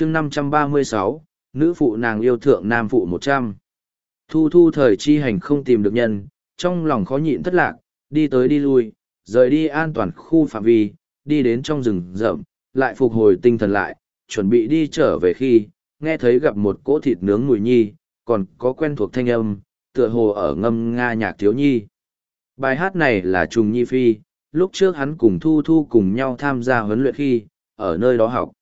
chương năm trăm ba mươi sáu, nữ phụ nàng yêu thượng nam phụ một trăm. Thu thu thời chi hành không tìm được nhân, trong lòng khó nhịn thất lạc, đi tới đi lui, rời đi an toàn khu phạm vi, đi đến trong rừng rậm, lại phục hồi tinh thần lại, chuẩn bị đi trở về khi, nghe thấy gặp một cỗ thịt nướng mùi nhi, còn có quen thuộc thanh âm, tựa hồ ở ngâm nga nhạc thiếu nhi. Bài hát này là trùng nhi phi, lúc trước hắn cùng thu thu cùng nhau tham gia huấn luyện khi, ở nơi đó học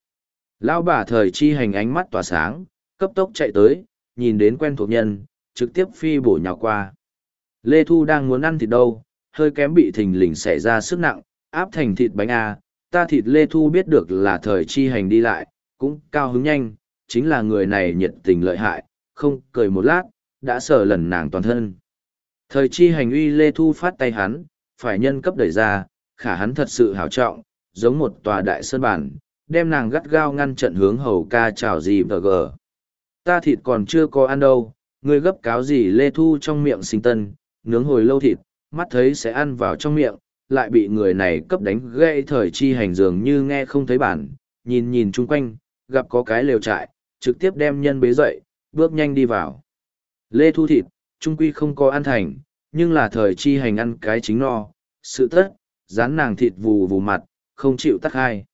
lão bà thời chi hành ánh mắt tỏa sáng, cấp tốc chạy tới, nhìn đến quen thuộc nhân, trực tiếp phi bổ nhào qua. Lê thu đang muốn ăn thịt đâu, hơi kém bị thình lình xảy ra sức nặng, áp thành thịt bánh a, ta thịt lê thu biết được là thời chi hành đi lại, cũng cao hứng nhanh, chính là người này nhiệt tình lợi hại, không cười một lát, đã sờ lần nàng toàn thân. Thời chi hành uy lê thu phát tay hắn, phải nhân cấp đẩy ra, khả hắn thật sự hào trọng, giống một tòa đại sơn bản đem nàng gắt gao ngăn trận hướng hầu ca chào gì vờ gờ. Ta thịt còn chưa có ăn đâu, ngươi gấp cáo gì lê thu trong miệng sinh tân, nướng hồi lâu thịt, mắt thấy sẽ ăn vào trong miệng, lại bị người này cấp đánh gây thời chi hành dường như nghe không thấy bản, nhìn nhìn chung quanh, gặp có cái lều trại, trực tiếp đem nhân bế dậy, bước nhanh đi vào. Lê thu thịt, trung quy không có ăn thành, nhưng là thời chi hành ăn cái chính no, sự tất, dán nàng thịt vù vù mặt, không chịu tắc hai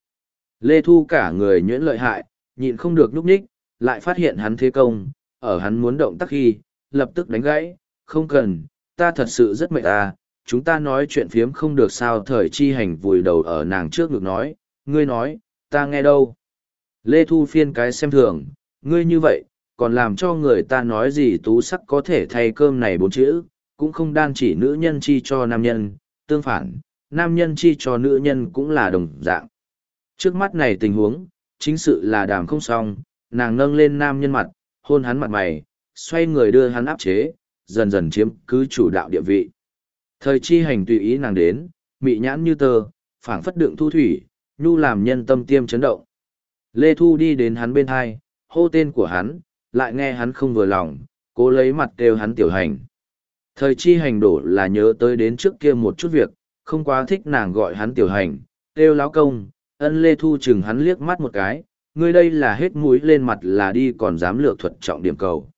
lê thu cả người nhuyễn lợi hại, nhịn không được núp ních lại phát hiện hắn thế công, ở hắn muốn động tác khi, lập tức đánh gãy, không cần, ta thật sự rất mệt à chúng ta nói chuyện phiếm không được sao. Thời chi hành vùi đầu ở nàng trước ngực nói, ngươi nói, ta nghe đâu? Lê thu phiên cái xem thường, ngươi như vậy, còn làm cho người ta nói gì tú sắc có thể thay cơm này bốn chữ, cũng không đan chỉ nữ nhân chi cho nam nhân, tương phản, nam nhân chi cho nữ nhân cũng là đồng dạng trước mắt này tình huống, chính sự là đàm không xong, nàng nâng lên nam nhân mặt, hôn hắn mặt mày, xoay người đưa hắn áp chế, dần dần chiếm cứ chủ đạo địa vị. Thời chi hành tùy ý nàng đến, mị nhãn như tơ, phảng phất đựng thu thủy, nhu làm nhân tâm tiêm chấn động. Lê thu đi đến hắn bên hai, hô tên của hắn, lại nghe hắn không vừa lòng, cố lấy mặt kêu hắn tiểu hành. Thời chi hành đổ là nhớ tới đến trước kia một chút việc, không quá thích nàng gọi hắn tiểu hành, kêu láo công ân lê thu chừng hắn liếc mắt một cái, ngươi đây là hết mũi lên mặt là đi còn dám lược thuật trọng điểm cầu.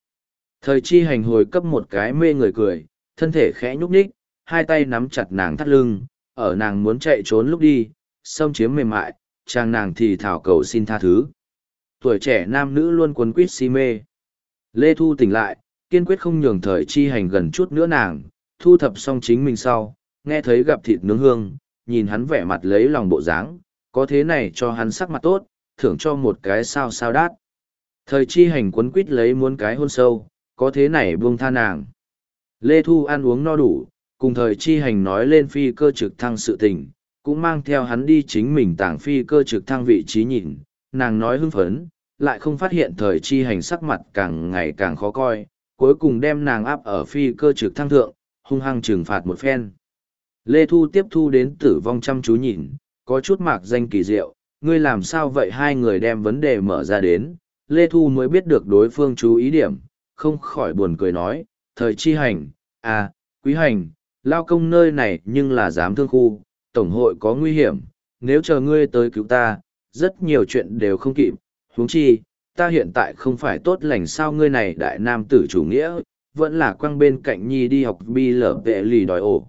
Thời chi hành hồi cấp một cái mê người cười, thân thể khẽ nhúc nhích, hai tay nắm chặt nàng thắt lưng, ở nàng muốn chạy trốn lúc đi, xâm chiếm mềm mại, chàng nàng thì thảo cầu xin tha thứ. Tuổi trẻ nam nữ luôn quấn quýt si mê. Lê thu tỉnh lại, kiên quyết không nhường thời chi hành gần chút nữa nàng, thu thập xong chính mình sau, nghe thấy gặp thịt nướng hương, nhìn hắn vẻ mặt lấy lòng bộ dáng có thế này cho hắn sắc mặt tốt, thưởng cho một cái sao sao đát. Thời chi hành quấn quýt lấy muốn cái hôn sâu, có thế này buông tha nàng. Lê thu ăn uống no đủ, cùng thời chi hành nói lên phi cơ trực thăng sự tình, cũng mang theo hắn đi chính mình tảng phi cơ trực thăng vị trí nhìn, nàng nói hưng phấn, lại không phát hiện thời chi hành sắc mặt càng ngày càng khó coi, cuối cùng đem nàng áp ở phi cơ trực thăng thượng, hung hăng trừng phạt một phen. Lê thu tiếp thu đến tử vong chăm chú nhìn có chút mạc danh kỳ diệu, ngươi làm sao vậy hai người đem vấn đề mở ra đến? Lê thu mới biết được đối phương chú ý điểm, không khỏi buồn cười nói, thời chi hành à quý hành, lao công nơi này nhưng là giám thương khu, tổng hội có nguy hiểm, nếu chờ ngươi tới cứu ta, rất nhiều chuyện đều không kịp, huống chi, ta hiện tại không phải tốt lành sao ngươi này đại nam tử chủ nghĩa, vẫn là quăng bên cạnh nhi đi học bi lở vệ lì đòi ổ.